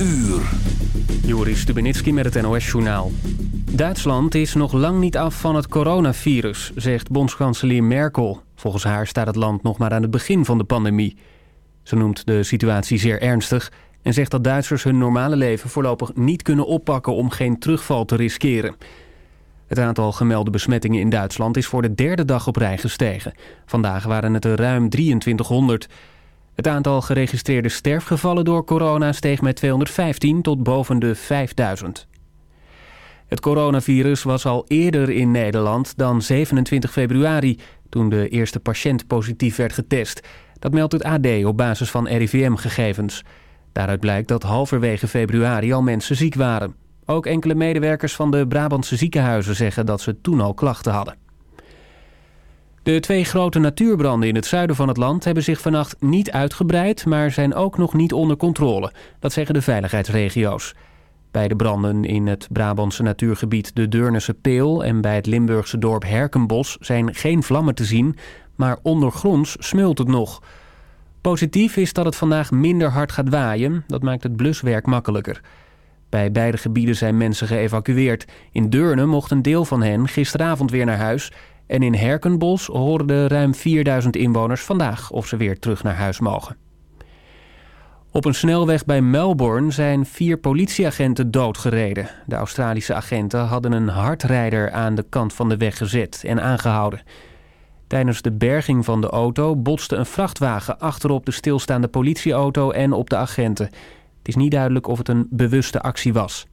uur. Joris Stubenitski met het NOS-journaal. Duitsland is nog lang niet af van het coronavirus, zegt bondskanselier Merkel. Volgens haar staat het land nog maar aan het begin van de pandemie. Ze noemt de situatie zeer ernstig en zegt dat Duitsers hun normale leven voorlopig niet kunnen oppakken om geen terugval te riskeren. Het aantal gemelde besmettingen in Duitsland is voor de derde dag op rij gestegen. Vandaag waren het er ruim 2300. Het aantal geregistreerde sterfgevallen door corona steeg met 215 tot boven de 5000. Het coronavirus was al eerder in Nederland dan 27 februari... toen de eerste patiënt positief werd getest. Dat meldt het AD op basis van RIVM-gegevens. Daaruit blijkt dat halverwege februari al mensen ziek waren. Ook enkele medewerkers van de Brabantse ziekenhuizen zeggen dat ze toen al klachten hadden. De twee grote natuurbranden in het zuiden van het land hebben zich vannacht niet uitgebreid, maar zijn ook nog niet onder controle. Dat zeggen de veiligheidsregio's. Bij de branden in het Brabantse natuurgebied de Deurnense Peel en bij het Limburgse dorp Herkenbos zijn geen vlammen te zien, maar ondergronds smult het nog. Positief is dat het vandaag minder hard gaat waaien, dat maakt het bluswerk makkelijker. Bij beide gebieden zijn mensen geëvacueerd. In Deurne mocht een deel van hen gisteravond weer naar huis en in Herkenbos horen de ruim 4000 inwoners vandaag of ze weer terug naar huis mogen. Op een snelweg bij Melbourne zijn vier politieagenten doodgereden. De Australische agenten hadden een hardrijder aan de kant van de weg gezet en aangehouden. Tijdens de berging van de auto botste een vrachtwagen achterop de stilstaande politieauto en op de agenten. Het is niet duidelijk of het een bewuste actie was.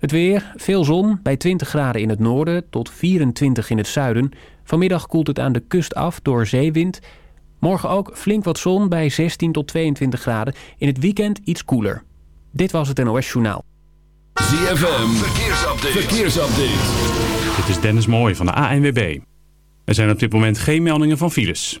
Het weer, veel zon, bij 20 graden in het noorden tot 24 in het zuiden. Vanmiddag koelt het aan de kust af door zeewind. Morgen ook flink wat zon bij 16 tot 22 graden. In het weekend iets koeler. Dit was het NOS Journaal. ZFM, verkeersupdate. verkeersupdate. Dit is Dennis Mooij van de ANWB. Er zijn op dit moment geen meldingen van files.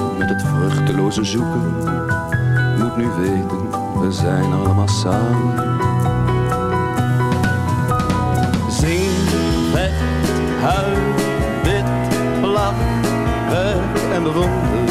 met het vruchteloze zoeken. Moet nu weten, we zijn allemaal samen. Zing, vecht, huil, bid, lach, werk en bewonder.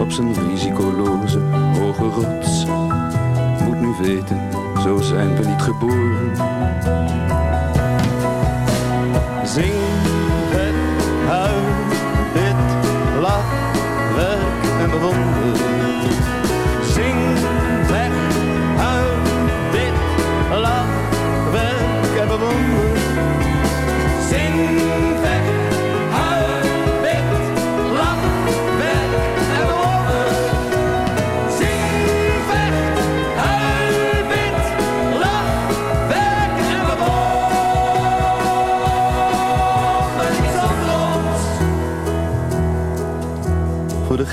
Op zijn risicoloze hoge rots. Moet nu weten, zo zijn we niet geboren. Zing, het, huil, bid, lach, werk en bewonder.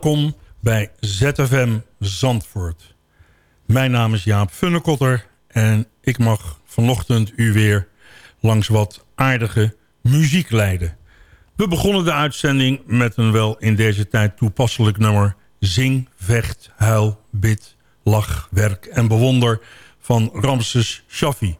Welkom bij ZFM Zandvoort. Mijn naam is Jaap Funnekotter en ik mag vanochtend u weer langs wat aardige muziek leiden. We begonnen de uitzending met een wel in deze tijd toepasselijk nummer... Zing, vecht, huil, bid, lach, werk en bewonder van Ramses Shaffi.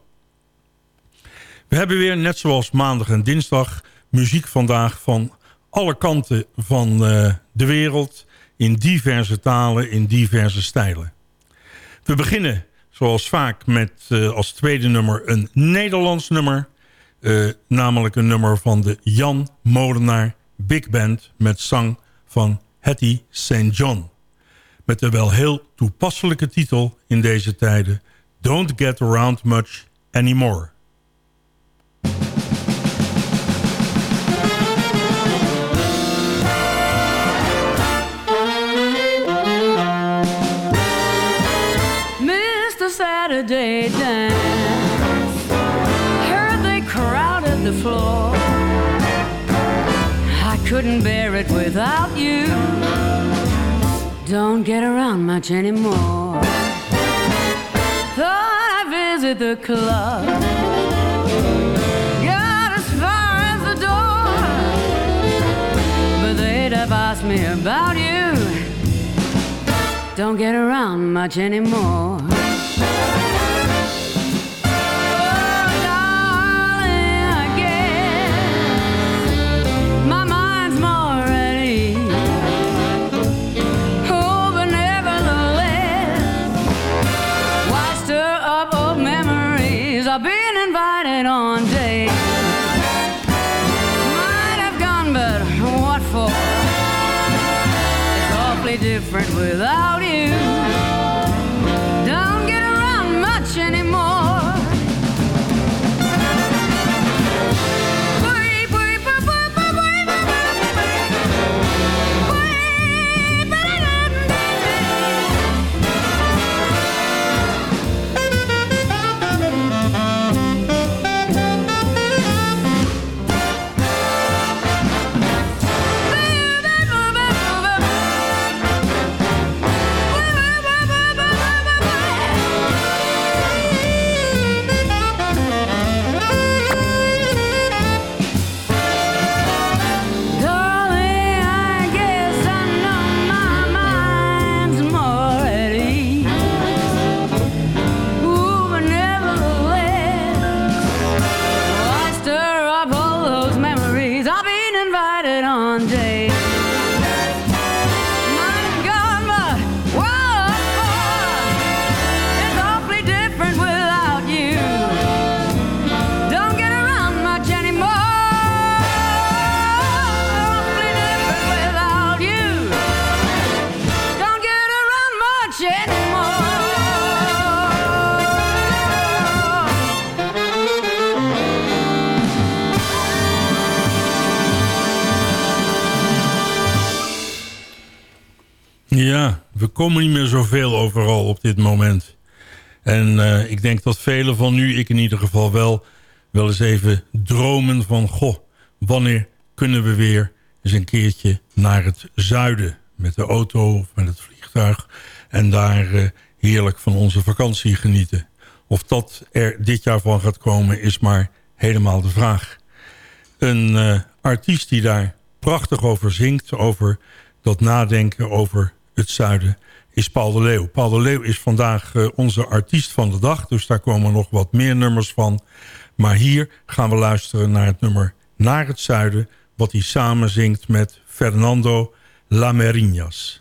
We hebben weer, net zoals maandag en dinsdag... muziek vandaag van alle kanten van eh, de wereld... in diverse talen, in diverse stijlen. We beginnen, zoals vaak, met eh, als tweede nummer een Nederlands nummer... eh, namelijk een nummer van de Jan Molenaar Big Band... met zang van Hattie St. John. Met de wel heel toepasselijke titel in deze tijden... Don't Get Around Much Anymore. Saturday dance. Heard they crowded the floor. I couldn't bear it without you. Don't get around much anymore. Thought I'd visit the club. Got as far as the door. But they'd have asked me about you. Don't get around much anymore. Komen niet meer zoveel overal op dit moment. En eh, ik denk dat velen van nu, ik in ieder geval wel... wel eens even dromen van... goh, wanneer kunnen we weer eens een keertje naar het zuiden... met de auto of met het vliegtuig... en daar uh, heerlijk van onze vakantie genieten. Of dat er dit jaar van gaat komen is maar helemaal de vraag. Een uh, artiest die daar prachtig over zingt... over dat nadenken over het zuiden is Paul de Leeuw. Paul de Leeuw is vandaag uh, onze artiest van de dag. Dus daar komen nog wat meer nummers van. Maar hier gaan we luisteren naar het nummer Naar het Zuiden... wat hij samen zingt met Fernando Lamerinas.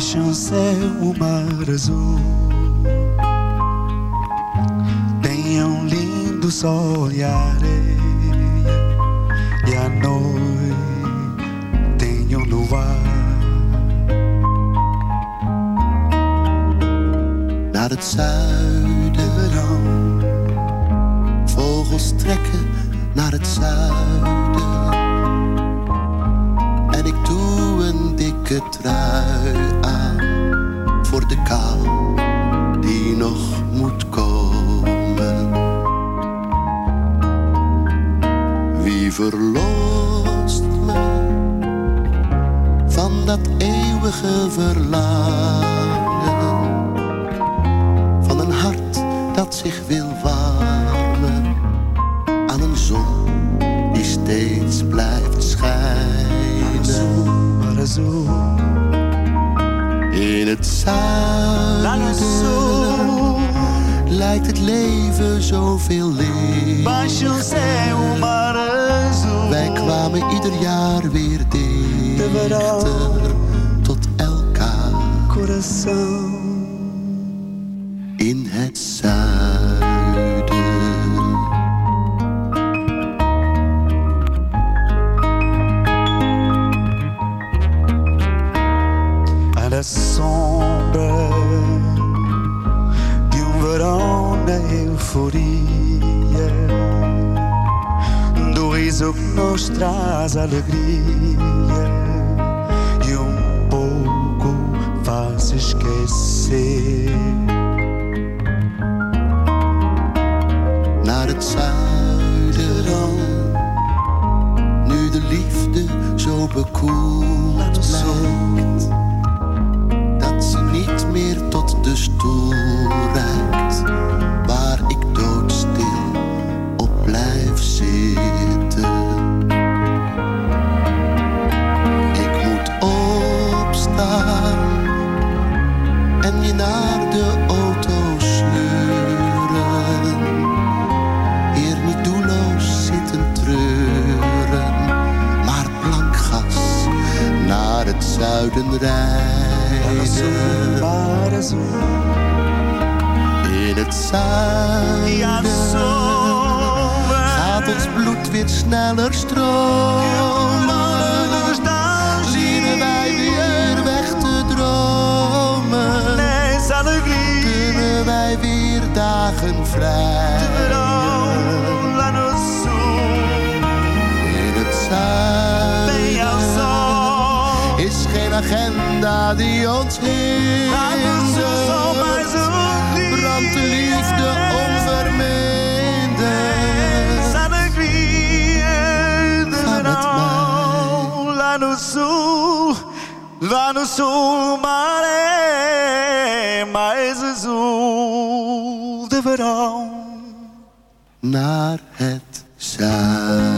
Céu, o mar azul. Tem um lindo sol e areia E a noite tem um luar. Naar het zuiden dan Vogels trekken naar het zuiden Ik doe een dikke trui aan voor de kou die nog moet komen. Wie verlost me van dat eeuwige verlangen van een hart dat zich wil warmen In het zuiden lijkt het leven zoveel licht. Wij kwamen ieder jaar weer dichter tot elkaar. Het zuiden dan, nu de liefde zo bekoeld lijkt zuiden rijden. In het zuiden gaat ons bloed weer sneller stromen. Zien wij weer weg te dromen. Kunnen wij weer dagen vrij. Agenda die ons hindert. Brandt de liefde onverminderd. Ga met mij. Lá no sul, lá no sul, o mar é mais azul de verão. Naar het zuiden.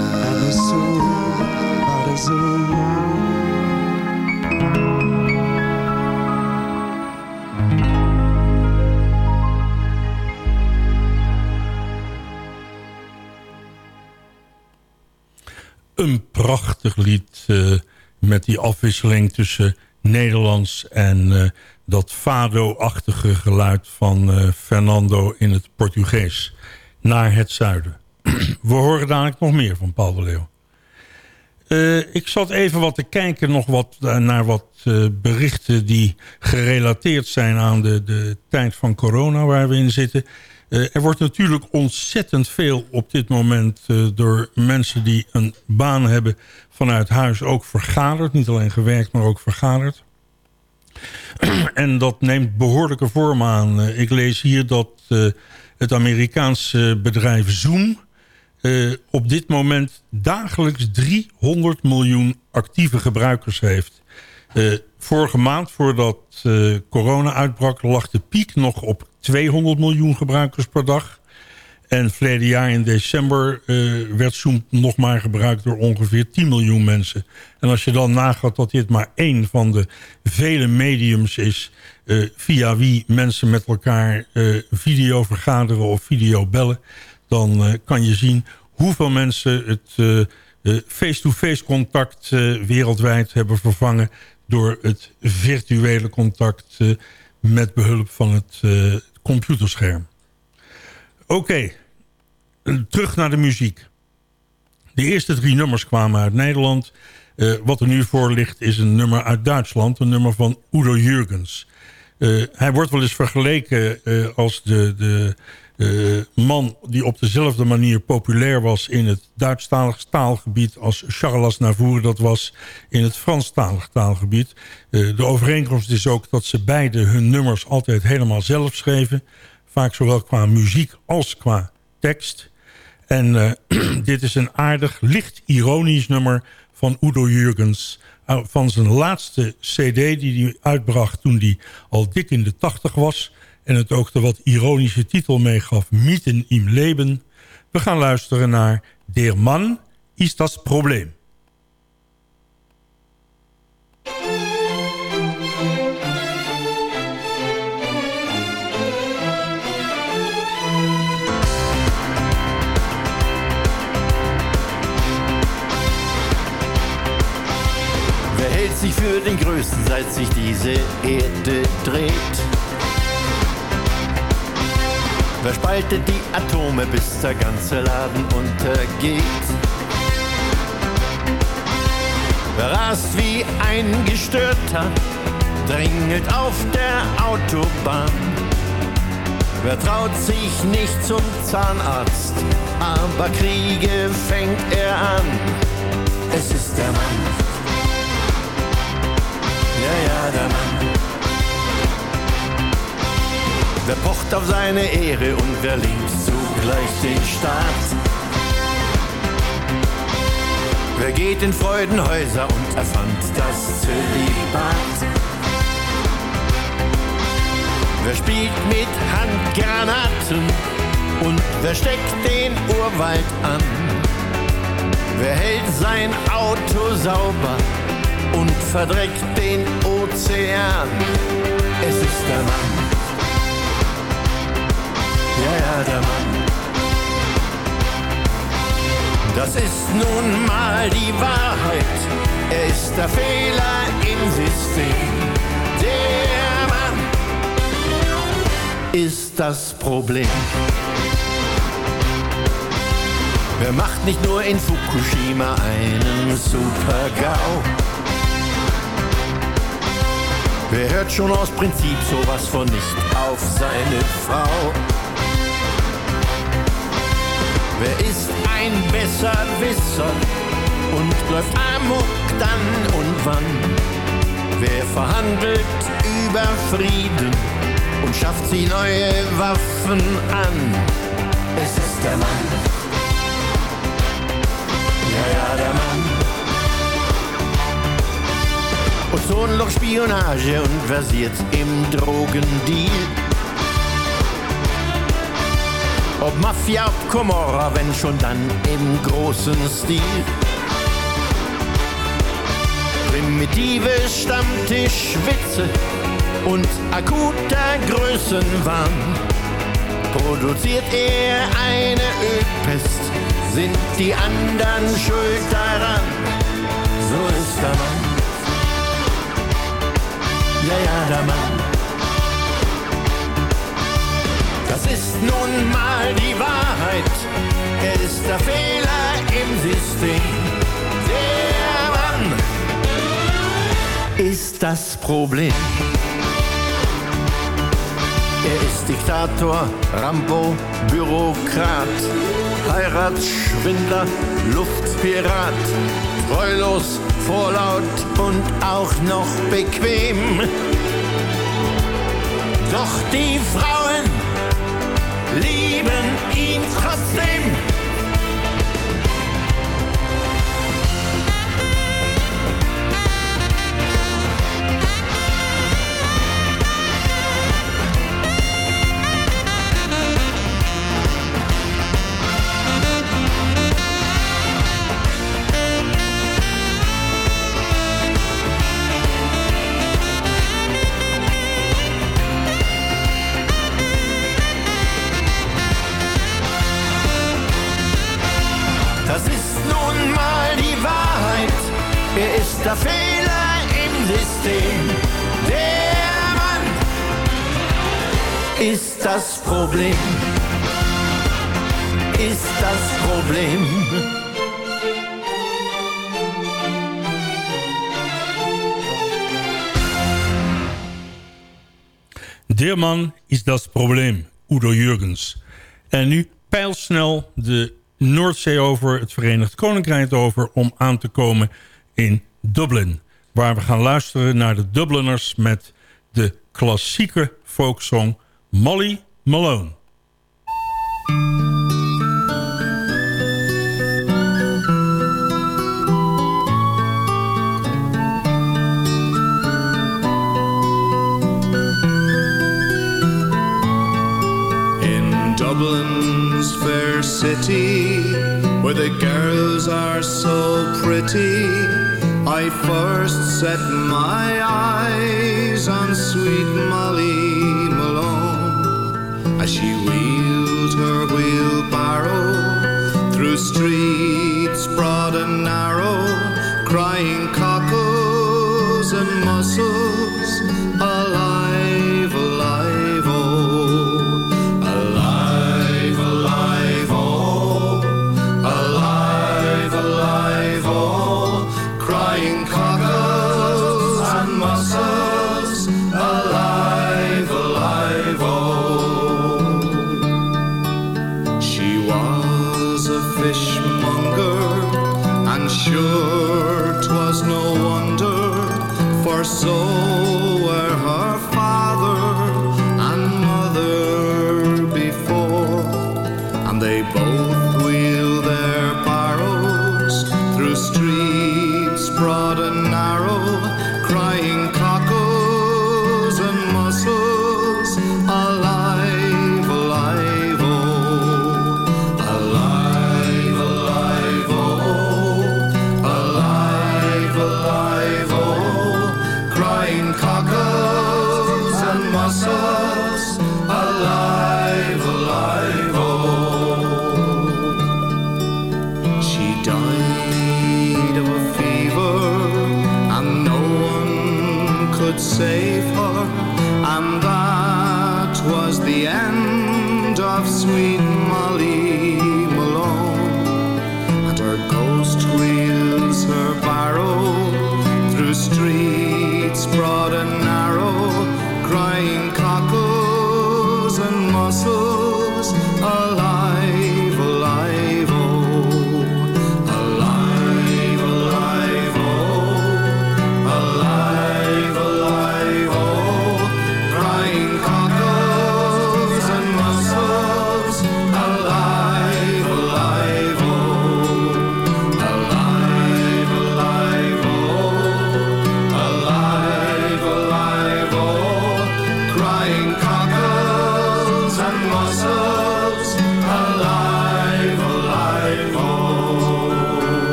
Prachtig lied uh, met die afwisseling tussen Nederlands en eh, dat fado-achtige geluid van eh, Fernando in het Portugees. Naar het zuiden. We horen dadelijk nog meer van Paul de Leeuw. Ik zat even wat te kijken nog wat, naar wat berichten die gerelateerd zijn aan de, de tijd van corona waar we in zitten. Uh, er wordt natuurlijk ontzettend veel op dit moment door mensen die een baan hebben vanuit huis ook vergaderd. Niet alleen gewerkt, maar ook vergaderd. en dat neemt behoorlijke vorm aan. ik lees hier dat het Amerikaanse bedrijf Zoom op dit moment dagelijks 300 miljoen actieve gebruikers heeft. Vorige maand, voordat corona uitbrak, lag de piek nog op 200 miljoen gebruikers per dag. En verleden jaar in december werd Zoom nog maar gebruikt door ongeveer 10 miljoen mensen. En als je dan nagaat dat dit maar één van de vele mediums is... via wie mensen met elkaar video vergaderen of video bellen dan kan je zien hoeveel mensen het eh, face-to-face -face contact wereldwijd hebben vervangen door het virtuele contact met behulp van het computerscherm. Oké, terug naar de muziek. De eerste drie nummers kwamen uit Nederland. wat er nu voor ligt is een nummer uit Duitsland, een nummer van Udo Jurgens. hij wordt wel eens vergeleken als de, de uh, man die op dezelfde manier populair was in het Duitsstalig taalgebied als Charles Aznavour dat was in het Franstalig taalgebied. Uh, de overeenkomst is ook dat ze beide hun nummers altijd helemaal zelf schreven. Vaak zowel qua muziek als qua tekst. En uh, dit is een aardig, licht ironisch nummer van Udo Jurgens van zijn laatste cd die hij uitbracht toen hij al dik in de tachtig was en het ook de wat ironische titel meegaf... Mieten im Leben. We gaan luisteren naar Der Mann ist das Problem. Wer hält sich für den Größten, seit sich diese Erde dreht? Wer spaltet die Atome, bis der ganze Laden untergeht? Wer rast wie ein Gestörter, dringelt auf der Autobahn. Wer traut sich nicht zum Zahnarzt, aber Kriege fängt er an. Es ist der Mann. Ja, ja, der Mann. Wer pocht auf seine Ehre und wer liebt zugleich den Staat? Wer geht in Freudenhäuser und erfand das Zölibat? Wer spielt mit Handgranaten und wer steckt den Urwald an? Wer hält sein Auto sauber und verdreckt den Ozean? Es ist der Mann ja, ja, der Mann. Das ist nun mal die Wahrheit, er ist der Fehler im System. Der Mann ist das Problem. Wer macht nicht nur in Fukushima einen Super-GAU? Wer hört schon aus Prinzip sowas von nicht auf seine Frau? Wer ist ein Besserwisser und läuft amok dann und wann? Wer verhandelt über Frieden und schafft sie neue Waffen an? Es ist der Mann. Ja, ja, der Mann. Ozonloch Spionage und versiert im Drogendeal ob Mafia, ob Comorra, wenn schon dann im großen Stil. Primitive Stammtischwitze und akuter Größenwahn. Produziert er eine Ölpest, sind die anderen schuld daran. So ist der Mann. ja, ja, der Mann. Ist nun mal die Wahrheit, er ist der Fehler im System. Der Mann ist das Problem. Er ist Diktator, Rambo, Bürokrat, Heiratsschwindler, Luftpirat, treulos, vorlaut und auch noch bequem. Doch die Frauen tracé Man is dat probleem, Udo Jurgens. En nu pijlsnel de Noordzee over, het Verenigd Koninkrijk over... om aan te komen in Dublin. Waar we gaan luisteren naar de Dubliners met de klassieke folksong Molly Malone. Dublin's fair city, where the girls are so pretty, I first set my eyes on sweet Molly Malone as she wheeled her wheelbarrow through streets broad and narrow, crying cockles and mussels,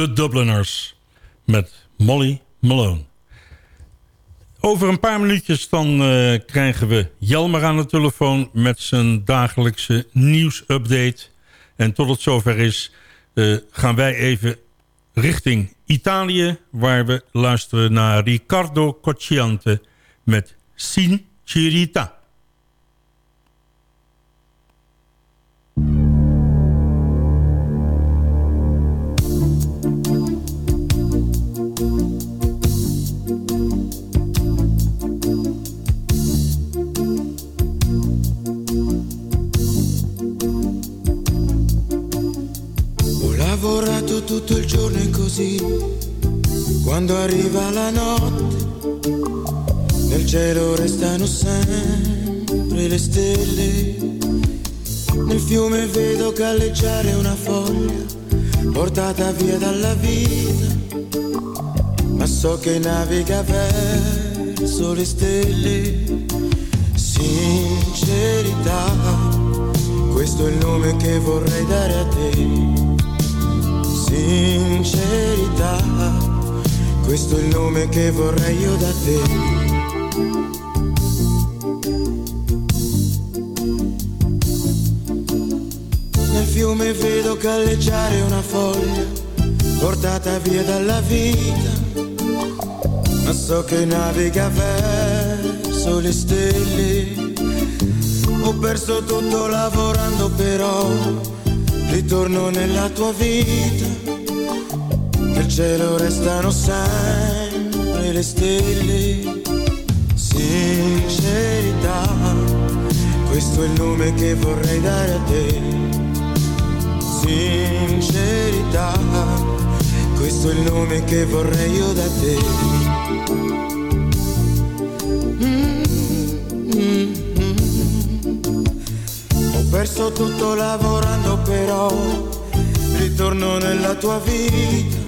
De Dubliners met Molly Malone. Over een paar minuutjes dan eh, krijgen we Jelmer aan de telefoon... met zijn dagelijkse nieuwsupdate. En tot het zover is, eh, gaan wij even richting Italië... waar we luisteren naar Riccardo Cocciante met Sincerità. Tutto il giorno e così, quando arriva la notte, nel cielo restano sempre le stelle. Nel fiume vedo galleggiare una foglia, portata via dalla vita, ma so che naviga verso le stelle. Sincerità, questo è il nome che vorrei dare a te sincerità, questo è il nome che vorrei io da te. Nel fiume vedo galleggiare una foglia, portata via dalla vita, ma so che naviga verso le stelle. Ho perso tutto lavorando però ritorno nella tua vita, cielo restano sempre le stelle. Sincerità, questo è il nome che vorrei dare a te. Sincerità, questo è il nome che vorrei io da te. Mm. Ho perso tutto lavorando però ritorno nella tua vita.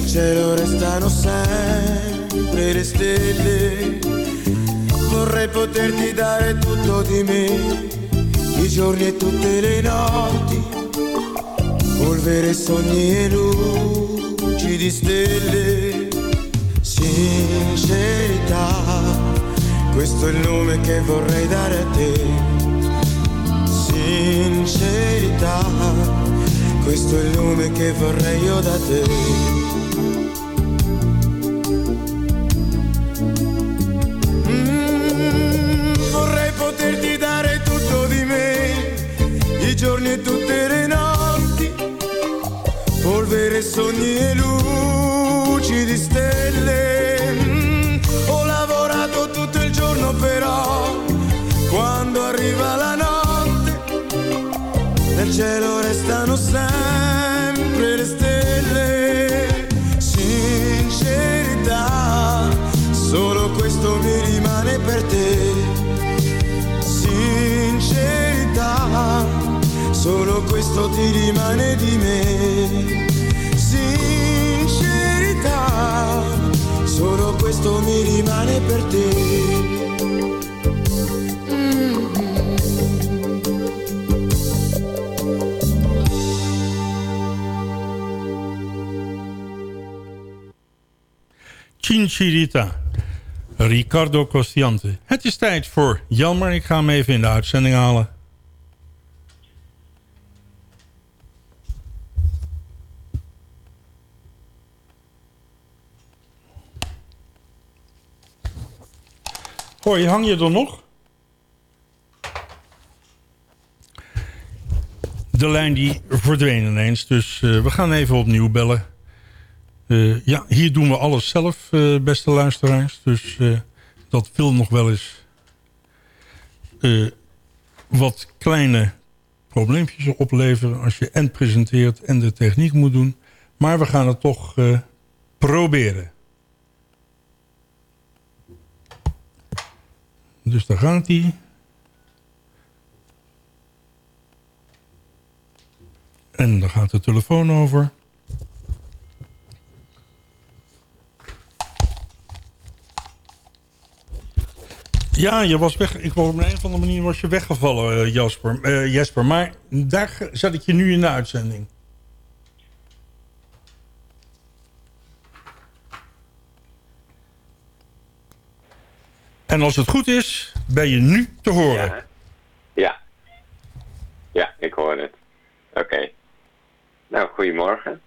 Nel cielo restano sempre le stelle. Vorrei poterti dare tutto di me, i giorni e tutte le notti. Polvere, sogni e luci di stelle. Sincerità, questo è il nome che vorrei dare a te sincerità, questo è il nome che vorrei io da te. Polvere, sogni e luci di stelle. Ho lavorato tutto il giorno però, quando arriva la notte, nel cielo restano sempre le stelle. Sincerità, solo questo mi rimane per te. Sincerità, solo questo ti rimane di me. Solo questo mi rimane per te. Cinchirita. Ricardo Costiante. Het is tijd voor Jelmer. Ik ga hem even in de uitzending halen. Hoi, hang je er nog? De lijn die verdween ineens, dus uh, we gaan even opnieuw bellen. Uh, ja, hier doen we alles zelf, uh, beste luisteraars. Dus dat wil nog wel eens wat kleine probleempjes opleveren... als je en presenteert en de techniek moet doen. Maar we gaan het toch proberen. Dus daar gaat hij. En daar gaat de telefoon over. Ja, je was weg. Ik, op een of andere manier was je weggevallen, uh, Jasper, uh, Jesper. Maar daar zet ik je nu in de uitzending. En als het goed is, ben je nu te horen. Ja. Ja, ik hoor het. Oké. Nou, goedemorgen.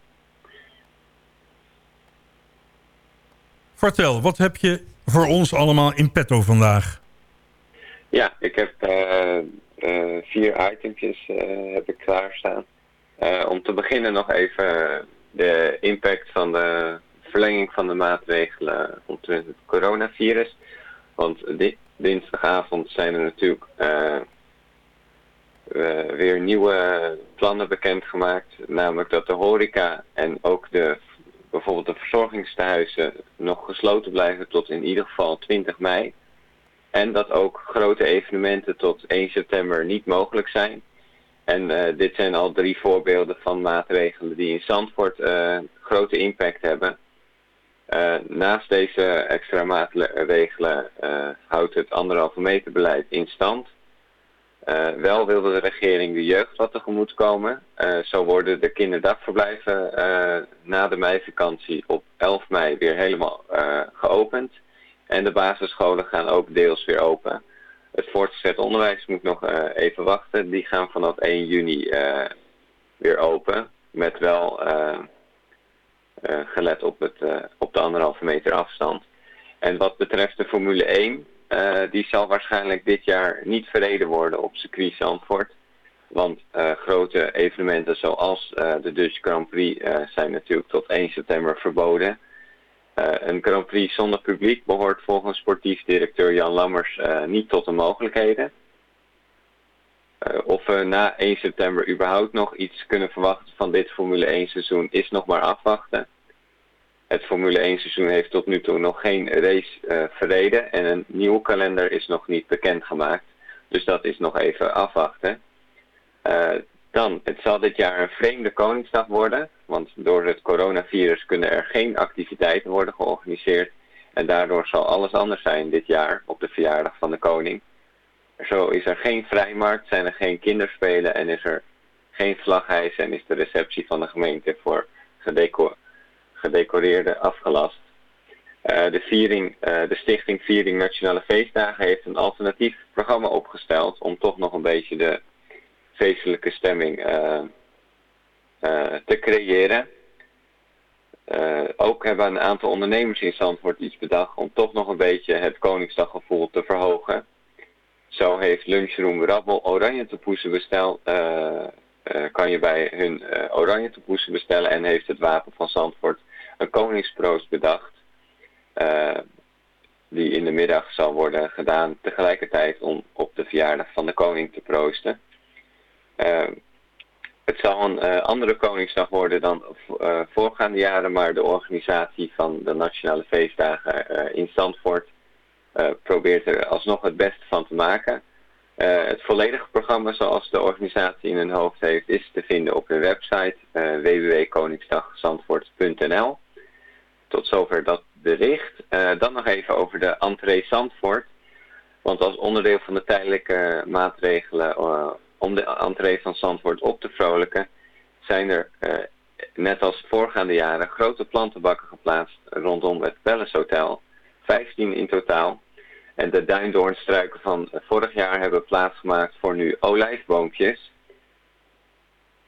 Vertel, wat heb je voor ons allemaal in petto vandaag? Ja, ik heb eh, eh, vier itempjes uh, heb ik klaarstaan. om te beginnen nog even de impact van de verlenging van de maatregelen omtrent het coronavirus. Want di dinsdagavond zijn er natuurlijk weer nieuwe plannen bekendgemaakt. Namelijk dat de horeca en ook de bijvoorbeeld de verzorgingstehuizen nog gesloten blijven tot in ieder geval 20 mei. En dat ook grote evenementen tot 1 september niet mogelijk zijn. En uh, dit zijn al drie voorbeelden van maatregelen die in Zandvoort grote impact hebben. Uh, naast deze extra maatregelen houdt het anderhalve meter beleid in stand. Uh, wel wilde de regering de jeugd wat tegemoet komen. Uh, zo worden de kinderdagverblijven na de meivakantie op 11 mei weer helemaal geopend. En de basisscholen gaan ook deels weer open. Het voortgezet onderwijs moet nog even wachten. Die gaan vanaf 1 juni weer open. Met wel gelet op, het, op de anderhalve meter afstand. En wat betreft de Formule 1 uh, die zal waarschijnlijk dit jaar niet verreden worden op circuit Zandvoort. Want grote evenementen zoals de Dutch Grand Prix zijn natuurlijk tot 1 september verboden. een Grand Prix zonder publiek behoort volgens sportief directeur Jan Lammers niet tot de mogelijkheden. of we na 1 september überhaupt nog iets kunnen verwachten van dit Formule 1 seizoen is nog maar afwachten. Het Formule 1 seizoen heeft tot nu toe nog geen race uh, verreden en een nieuwe kalender is nog niet bekendgemaakt. Dus dat is nog even afwachten. Uh, dan, het zal dit jaar een vreemde Koningsdag worden, want door het coronavirus kunnen er geen activiteiten worden georganiseerd. En daardoor zal alles anders zijn dit jaar op de verjaardag van de koning. Zo is er geen vrijmarkt, zijn er geen kinderspelen en is er geen vlaghijs en is de receptie van de gemeente voor gedecor gedecoreerde afgelast. Uh, de, viering, uh, de stichting Viering Nationale Feestdagen heeft een alternatief programma opgesteld om toch nog een beetje de feestelijke stemming uh, te creëren. ook hebben een aantal ondernemers in Zandvoort iets bedacht om toch nog een beetje het Koningsdaggevoel te verhogen. Zo heeft Lunchroom Rabbel oranje toepoesen besteld. kan je bij hun oranje toepoesen bestellen en heeft het wapen van Zandvoort een koningsproost bedacht. Uh, die in de middag zal worden gedaan tegelijkertijd om op de verjaardag van de koning te proosten. Uh, het zal een uh, andere Koningsdag worden dan voorgaande jaren, maar de organisatie van de Nationale Feestdagen in Zandvoort probeert er alsnog het beste van te maken. het volledige programma zoals de organisatie in hun hoofd heeft is te vinden op hun website www.koningsdagzandvoort.nl tot zover dat bericht. Uh, dan nog even over de entree Zandvoort. Want als onderdeel van de tijdelijke maatregelen uh, om de entree van Zandvoort op te vrolijken, zijn er, net als voorgaande jaren, grote plantenbakken geplaatst rondom het Palace Hotel. 15 in totaal. En de duindoornstruiken van vorig jaar hebben plaatsgemaakt voor nu olijfboompjes.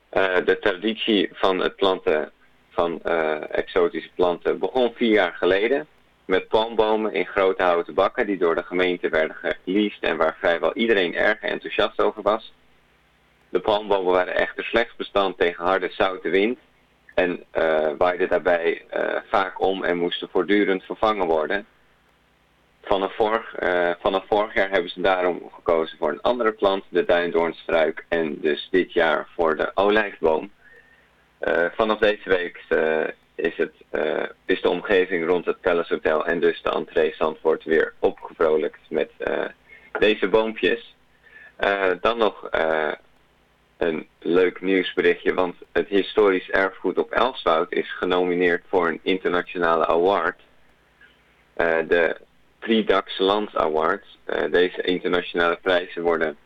de traditie van het planten van uh, exotische planten begon vier jaar geleden met palmbomen in grote houten bakken die door de gemeente werden geleased en waar vrijwel iedereen erg enthousiast over was. De palmbomen waren echter slechts bestand tegen harde zoute wind en uh, waaiden daarbij uh, vaak om en moesten voortdurend vervangen worden. Vanaf vorig, vanaf vorig jaar hebben ze daarom gekozen voor een andere plant, de duindoornstruik, en dus dit jaar voor de olijfboom. Uh, vanaf deze week uh, is, het, uh, is de omgeving rond het Palace Hotel en dus de entree Zandvoort weer opgevrolijkt met deze boompjes. dan nog een leuk nieuwsberichtje, want het historisch erfgoed op Elswoud is genomineerd voor een internationale award. de Prix Land Award. deze internationale prijzen worden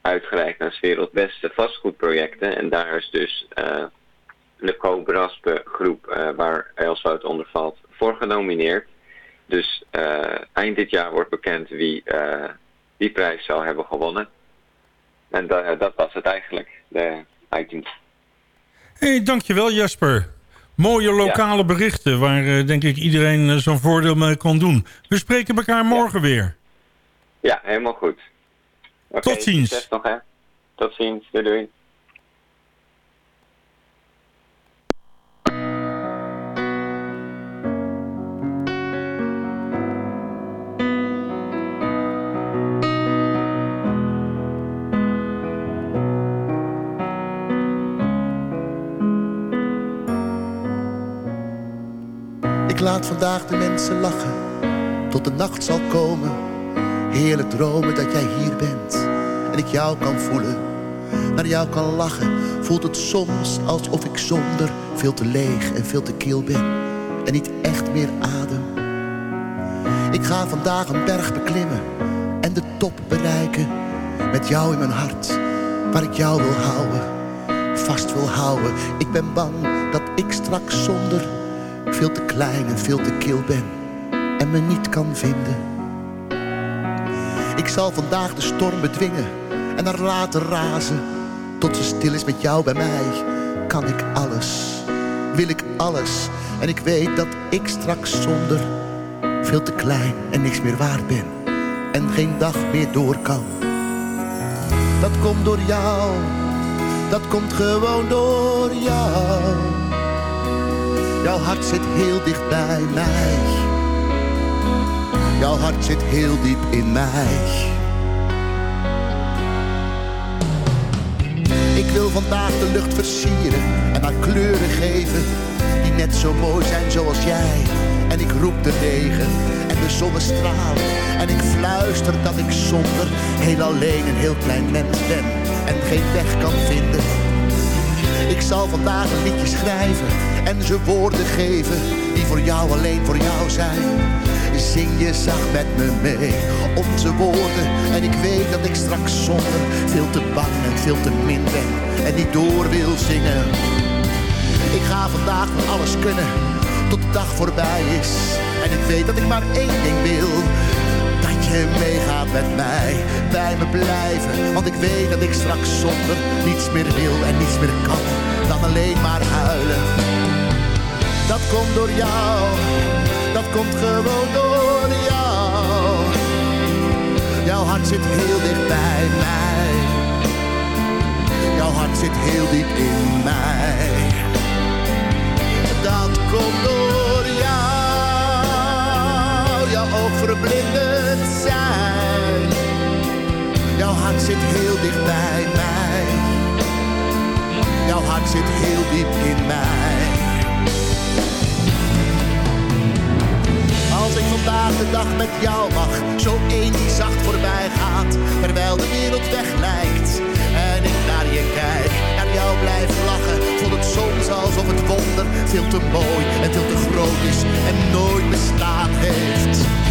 uitgereikt aan 's wereld beste vastgoedprojecten en daar is dus de Co-Braspe groep uh, waar Elswoud onder valt voor genomineerd. Dus uh, eind dit jaar wordt bekend wie die prijs zou hebben gewonnen. En dat was het eigenlijk, de items. hey, dankjewel Jasper. Mooie lokale berichten waar denk ik iedereen zo'n voordeel mee kan doen. We spreken elkaar morgen weer. Ja, helemaal goed. Tot ziens. Nog, hè. Tot ziens. Doei doei. Ik laat vandaag de mensen lachen, tot de nacht zal komen. Heerlijk dromen dat jij hier bent en ik jou kan voelen. Naar jou kan lachen, voelt het soms alsof ik zonder veel te leeg en veel te kil ben. En niet echt meer adem. Ik ga vandaag een berg beklimmen en de top bereiken. Met jou in mijn hart, waar ik jou wil houden, vast wil houden. Ik ben bang dat ik straks zonder veel te klein en veel te kil ben en me niet kan vinden. Ik zal vandaag de storm bedwingen en er laten razen. Tot ze stil is met jou bij mij, kan ik alles, wil ik alles. En ik weet dat ik straks zonder veel te klein en niks meer waard ben. En geen dag meer door kan. Dat komt door jou, dat komt gewoon door jou. Jouw hart zit heel dicht bij mij. Jouw hart zit heel diep in mij. Ik wil vandaag de lucht versieren en haar kleuren geven. Die net zo mooi zijn zoals jij. En ik roep de regen en de zonnestralen. En ik fluister dat ik zonder heel alleen een heel klein mens ben. En geen weg kan vinden. Ik zal vandaag een liedje schrijven en ze woorden geven die voor jou alleen voor jou zijn. Zing je zacht met me mee, onze woorden. En ik weet dat ik straks zonder veel te bang en veel te min ben. En niet door wil zingen. Ik ga vandaag van alles kunnen, tot de dag voorbij is. En ik weet dat ik maar één ding wil. Dat je meegaat met mij, bij me blijven. Want ik weet dat ik straks zonder niets meer wil en niets meer kan. Dan alleen maar huilen. Dat komt door jou dat komt gewoon door jou. Jouw hart zit heel dicht bij mij. Jouw hart zit heel diep in mij. Dat komt door jou. Jouw oog verblindend zijn. Jouw hart zit heel dicht bij mij. Jouw hart zit heel diep in mij. Vandaag de dag met jou mag, zo één die zacht voorbij gaat, terwijl de wereld weg lijkt. En ik naar je kijk, naar jou blijf lachen, voelt het soms alsof het wonder veel te mooi en veel te groot is en nooit bestaan heeft.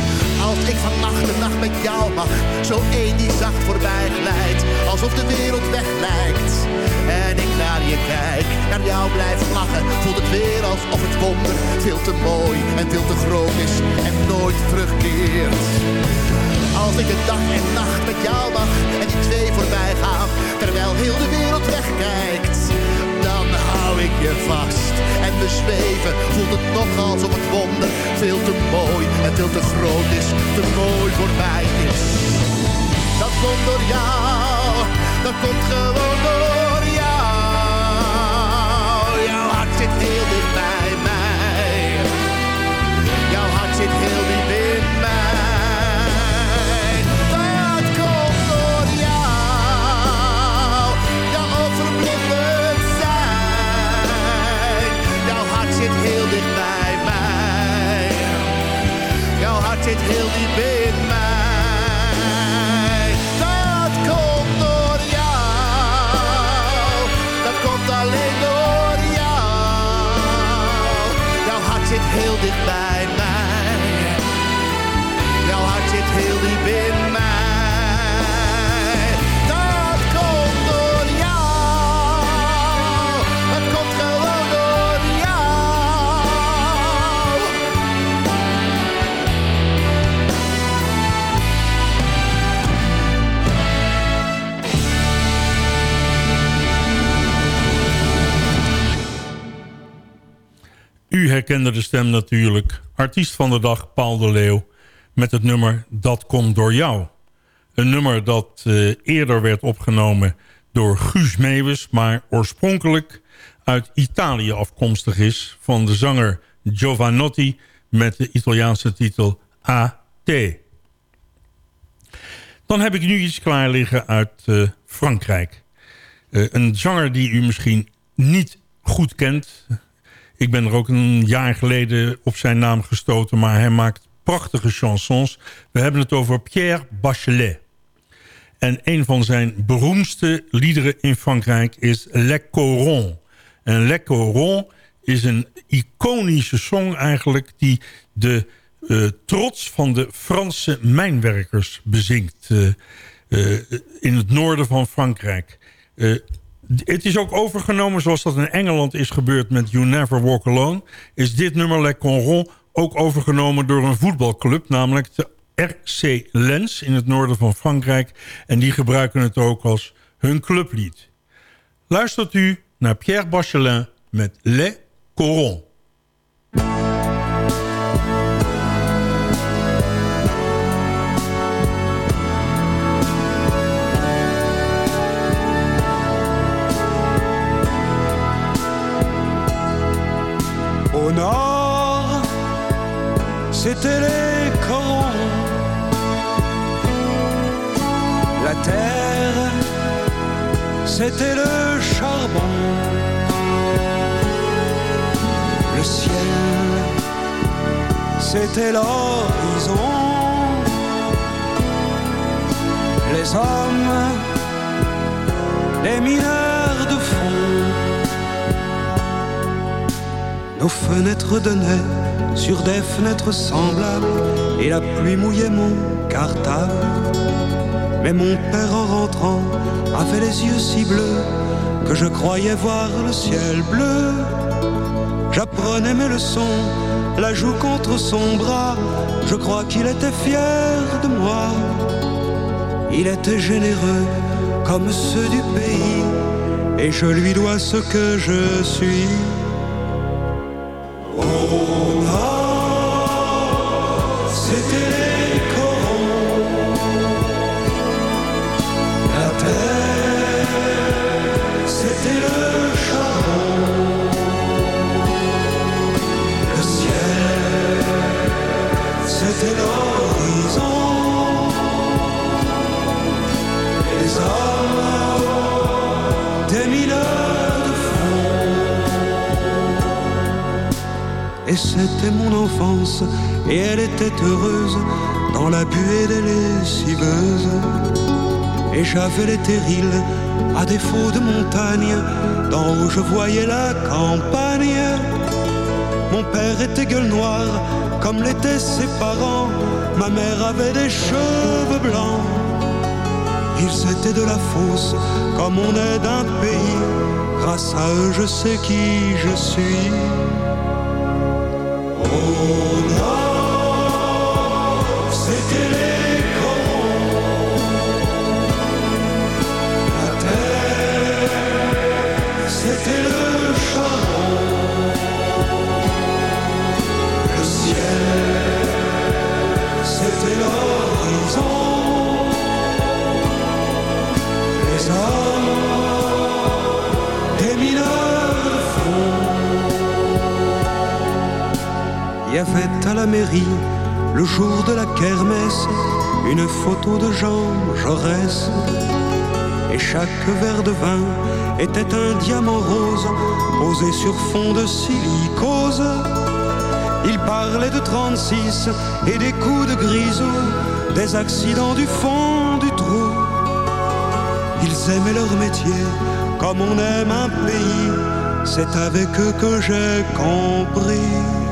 Als ik vannacht de nacht met jou mag, zo één die zacht voorbij glijdt, alsof de wereld weg lijkt. En ik naar je kijk, naar jou blijf lachen, voelt het weer alsof het wonder veel te mooi en veel te groot is en nooit terugkeert. Als ik een dag en nacht met jou mag en die twee voorbij gaan, terwijl heel de wereld wegkijkt, hou ik je vast. En we zweven, voelt het nog alsof het wonder veel te mooi en veel te groot is, te mooi voor mij is. Dat komt door jou, dat komt gewoon door jou. Jouw hart zit heel dicht herkende de stem natuurlijk. Artiest van de dag, Paul de Leeuw. Met het nummer Dat komt door jou. Een nummer dat uh, eerder werd opgenomen door Guus Meeuwis... maar oorspronkelijk uit Italië afkomstig is... van de zanger Giovanotti met de Italiaanse titel A.T. Dan heb ik nu iets klaar liggen uit uh, Frankrijk. Uh, een zanger die u misschien niet goed kent. Ik ben er ook een jaar geleden op zijn naam gestoten... maar hij maakt prachtige chansons. We hebben het over Pierre Bachelet. En een van zijn beroemdste liederen in Frankrijk is Le Coron. En Le Coron is een iconische song eigenlijk... die de uh, trots van de Franse mijnwerkers bezingt... Uh, uh, in het noorden van Frankrijk. Het is ook overgenomen zoals dat in Engeland is gebeurd met You Never Walk Alone... is dit nummer Le Conron ook overgenomen door een voetbalclub... namelijk de RC Lens in het noorden van Frankrijk. En die gebruiken het ook als hun clublied. Luistert u naar Pierre Bachelin met Le Coron. Au nord, c'était les corons. La terre, c'était le charbon. Le ciel, c'était l'horizon. Les hommes, les mineurs de fond. Nos fenêtres donnaient sur des fenêtres semblables et la pluie mouillait mon cartable. Mais mon père en rentrant avait les yeux si bleus que je croyais voir le ciel bleu. J'apprenais mes leçons, la joue contre son bras. Je crois qu'il était fier de moi. Il était généreux comme ceux du pays et je lui dois ce que je suis. Et c'était mon enfance, et elle était heureuse dans la buée des lessiveuses. Et j'avais les terrils, à défaut de montagne, haut je voyais la campagne. Mon père était gueule noire, comme l'étaient ses parents. Ma mère avait des cheveux blancs. Ils étaient de la fosse, comme on est d'un pays. Grâce à eux, je sais qui je suis. Oh no, c'était les avait à la mairie, le jour de la kermesse, une photo de Jean Jaurès. Et chaque verre de vin était un diamant rose posé sur fond de silicose. Il parlait de 36 et des coups de grisou, des accidents du fond du trou. Ils aimaient leur métier comme on aime un pays. C'est avec eux que j'ai compris.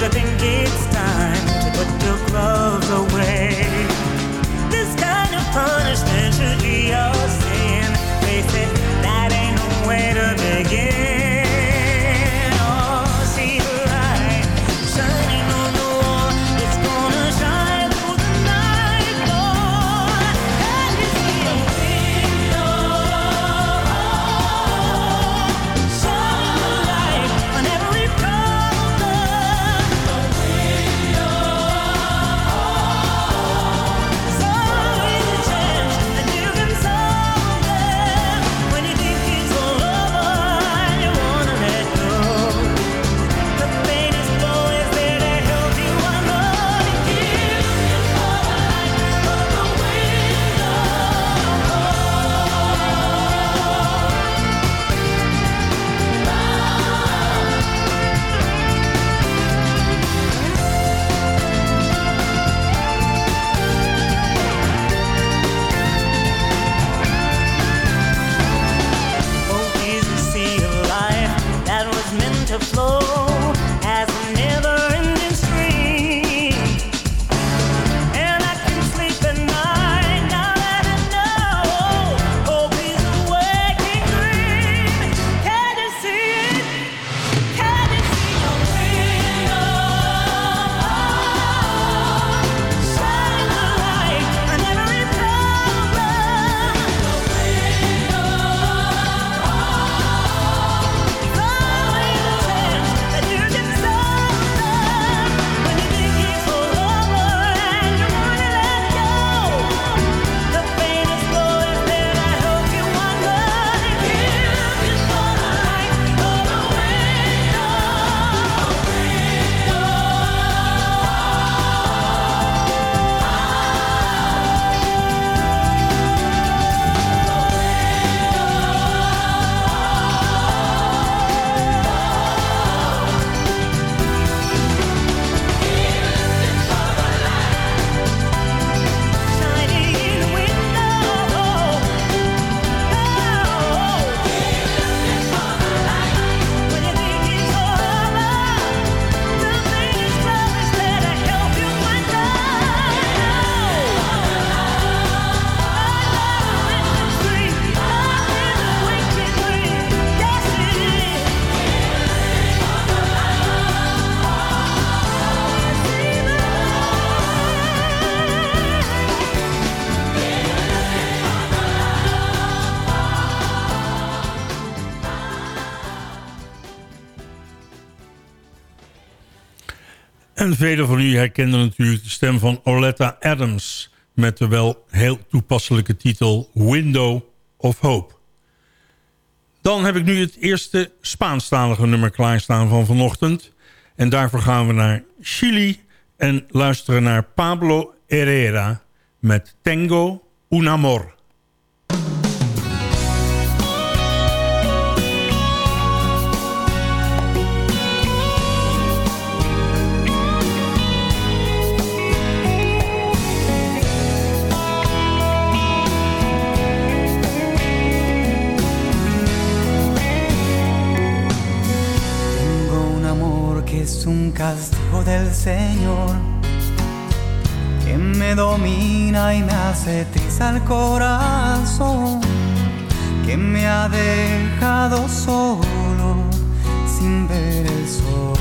Don't you think it's time to put your gloves away? velen van u herkenden natuurlijk de stem van Orletta Adams... met de wel heel toepasselijke titel Window of Hope. Dan heb ik nu het eerste Spaanstalige nummer klaarstaan van vanochtend. En daarvoor gaan we naar Chili en luisteren naar Pablo Herrera... met Tengo un amor. Es un castigo del Señor que me domina y me hace triste al corazón, que me ha dejado solo sin ver el sol.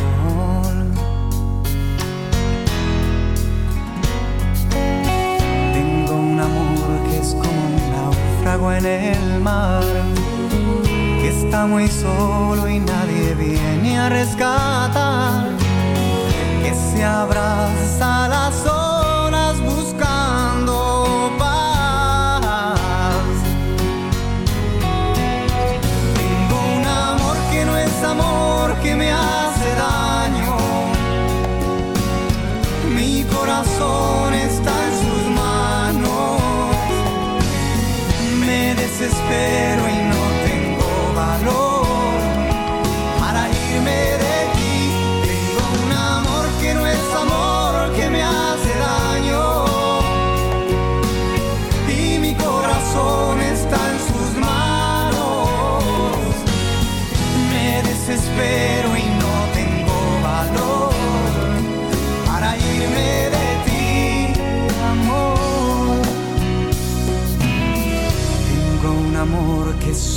Tengo un amor que es como un náufrago en el mar, está muy solo y nadie viene a rescatar, que se abraza a las olas buscando paz. Tengo un amor que no es amor, que me hace daño. Mi corazón está en sus manos. Me desespero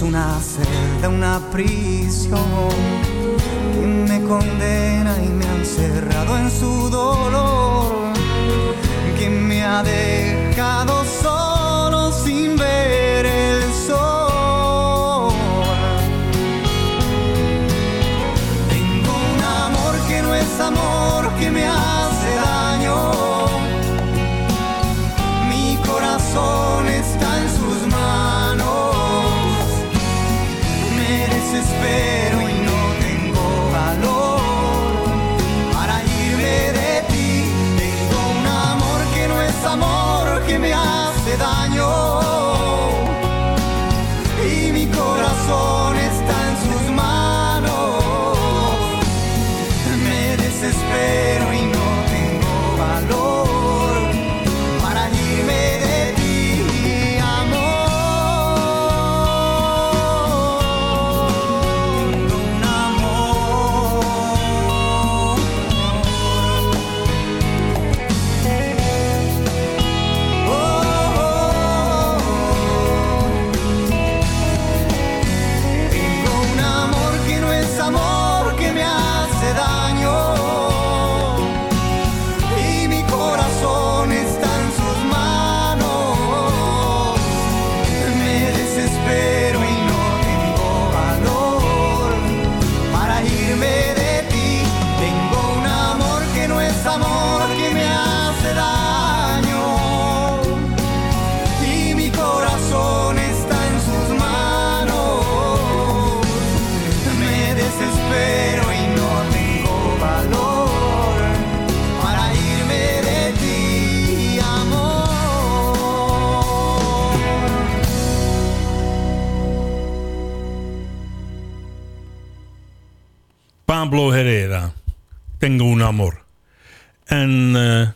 una celda, una prisión que me condena y me ha encerrado en su dolor, que me ha dejado solo sin ver el sol. Tengo un amor que no es amor, que me hace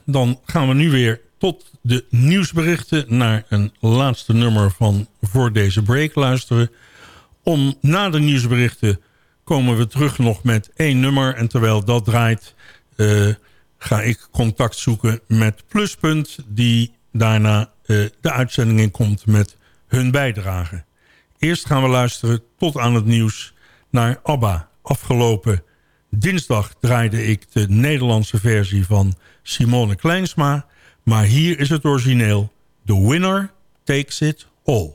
dan gaan we nu weer tot de nieuwsberichten... naar een laatste nummer van Voor Deze Break luisteren. Om na de nieuwsberichten komen we terug nog met één nummer. En terwijl dat draait, eh, ga ik contact zoeken met Pluspunt... die daarna eh, de uitzending in komt met hun bijdrage. Eerst gaan we luisteren tot aan het nieuws naar ABBA. Afgelopen dinsdag draaide ik de Nederlandse versie van Simone Kleinsma. Maar hier is het origineel. The winner takes it all.